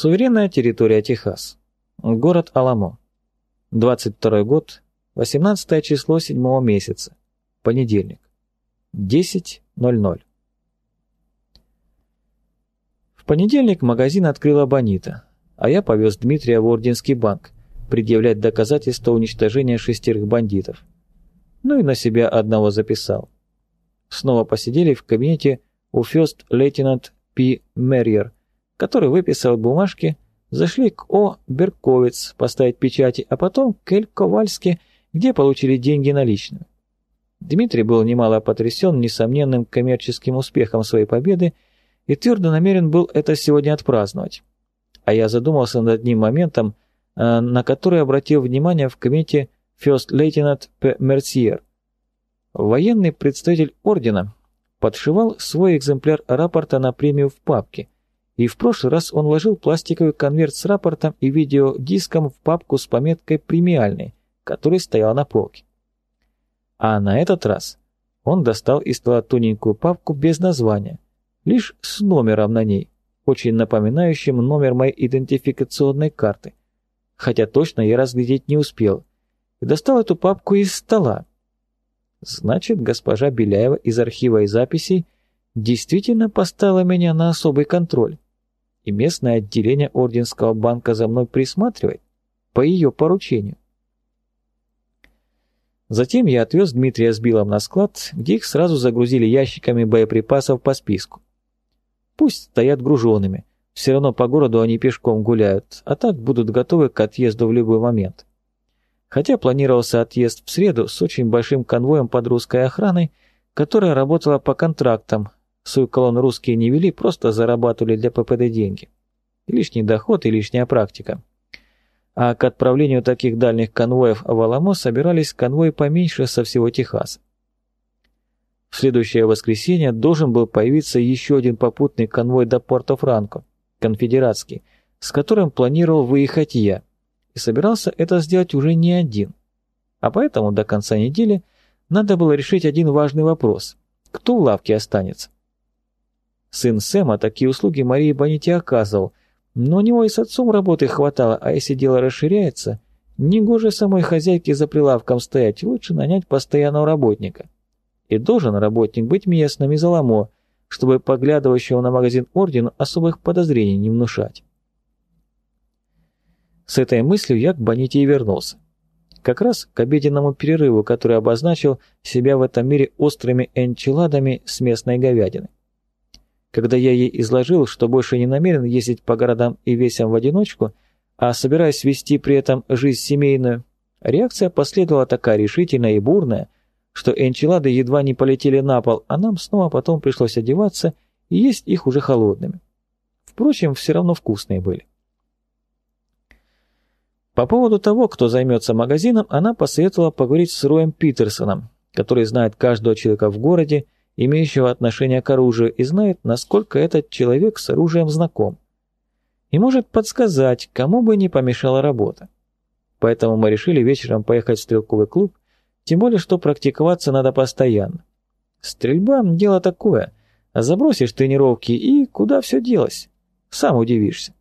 Суверенная территория Техас. Город Аламо. 22 год, 18 число 7 месяца. Понедельник. 10.00. В понедельник магазин открыла Бонита, а я повез Дмитрия в Орденский банк предъявлять доказательства уничтожения шестерых бандитов. Ну и на себя одного записал. Снова посидели в кабинете у First Lieutenant П. Мерьер, который выписал бумажки, зашли к О. Берковиц поставить печати, а потом к Эль Ковальски, где получили деньги наличными. Дмитрий был немало потрясен несомненным коммерческим успехом своей победы и твердо намерен был это сегодня отпраздновать. А я задумался над одним моментом, э, на который обратил внимание в комитете First Lieutenant П. Мерсьер. Военный представитель ордена подшивал свой экземпляр рапорта на премию в папке – и в прошлый раз он вложил пластиковый конверт с рапортом и видеодиском в папку с пометкой «Премиальный», который стоял на полке. А на этот раз он достал из стола тоненькую папку без названия, лишь с номером на ней, очень напоминающим номер моей идентификационной карты, хотя точно я разглядеть не успел, и достал эту папку из стола. Значит, госпожа Беляева из архива и записей действительно поставила меня на особый контроль и местное отделение Орденского банка за мной присматривает по ее поручению. Затем я отвез Дмитрия с Биллом на склад, где их сразу загрузили ящиками боеприпасов по списку. Пусть стоят груженными, все равно по городу они пешком гуляют, а так будут готовы к отъезду в любой момент. Хотя планировался отъезд в среду с очень большим конвоем под русской охраной, которая работала по контрактам, Свою колонну русские не вели, просто зарабатывали для ППД деньги. Лишний доход и лишняя практика. А к отправлению таких дальних конвоев в Аламо собирались конвои поменьше со всего Техаса. В следующее воскресенье должен был появиться еще один попутный конвой до Порто-Франко, конфедератский, с которым планировал выехать я, и собирался это сделать уже не один. А поэтому до конца недели надо было решить один важный вопрос – кто в лавке останется? Сын Сэма такие услуги Марии Бонити оказывал, но у него и с отцом работы хватало, а если дело расширяется, негоже самой хозяйке за прилавком стоять, лучше нанять постоянного работника. И должен работник быть местным из Аламо, чтобы поглядывающего на магазин ордену особых подозрений не внушать. С этой мыслью я к Бонити и вернулся. Как раз к обеденному перерыву, который обозначил себя в этом мире острыми энчиладами с местной говядиной. Когда я ей изложил, что больше не намерен ездить по городам и весям в одиночку, а собираюсь вести при этом жизнь семейную, реакция последовала такая решительная и бурная, что энчилады едва не полетели на пол, а нам снова потом пришлось одеваться и есть их уже холодными. Впрочем, все равно вкусные были. По поводу того, кто займется магазином, она посоветовала поговорить с Роем Питерсоном, который знает каждого человека в городе имеющего отношение к оружию, и знает, насколько этот человек с оружием знаком. И может подсказать, кому бы не помешала работа. Поэтому мы решили вечером поехать в стрелковый клуб, тем более, что практиковаться надо постоянно. Стрельба – дело такое, а забросишь тренировки и куда все делось? Сам удивишься.